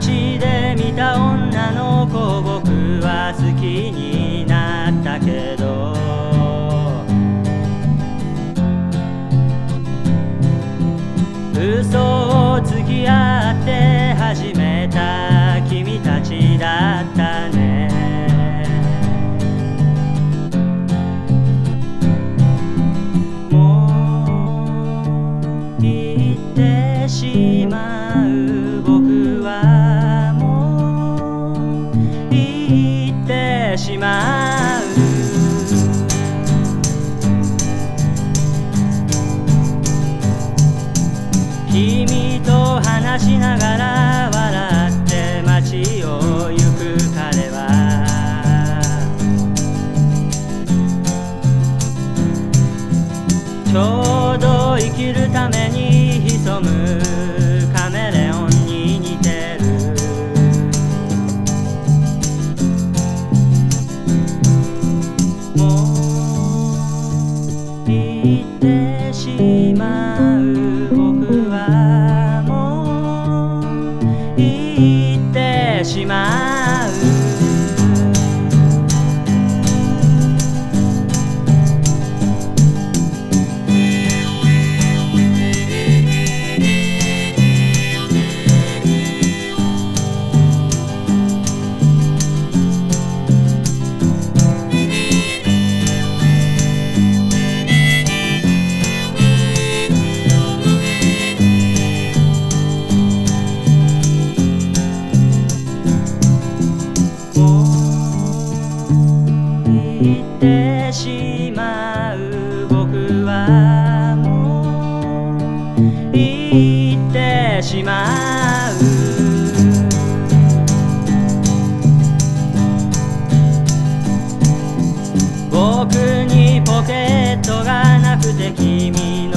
街で見た女の子僕は好きになったけど。嘘をつき合って君と話しながら笑って街を行く彼は。ちょうど生きるために潜むカメレオンに似てる。もう行ってしまう。しまう僕はもう行ってしまう僕にポケットがなくて君の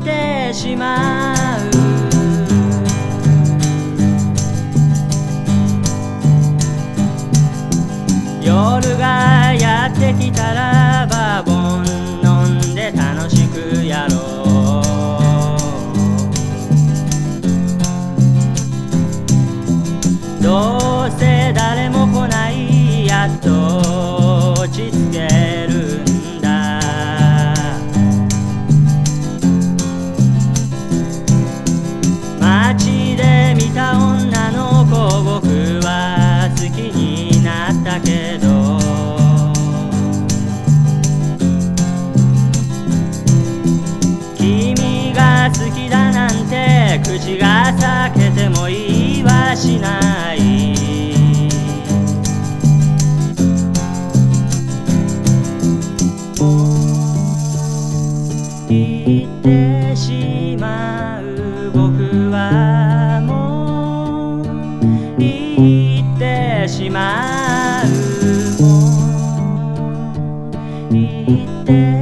ってしまう。夜がやってきたらば好きだなんて口が裂けても言いはしない。行ってしまう僕はもう行ってしまうもう行って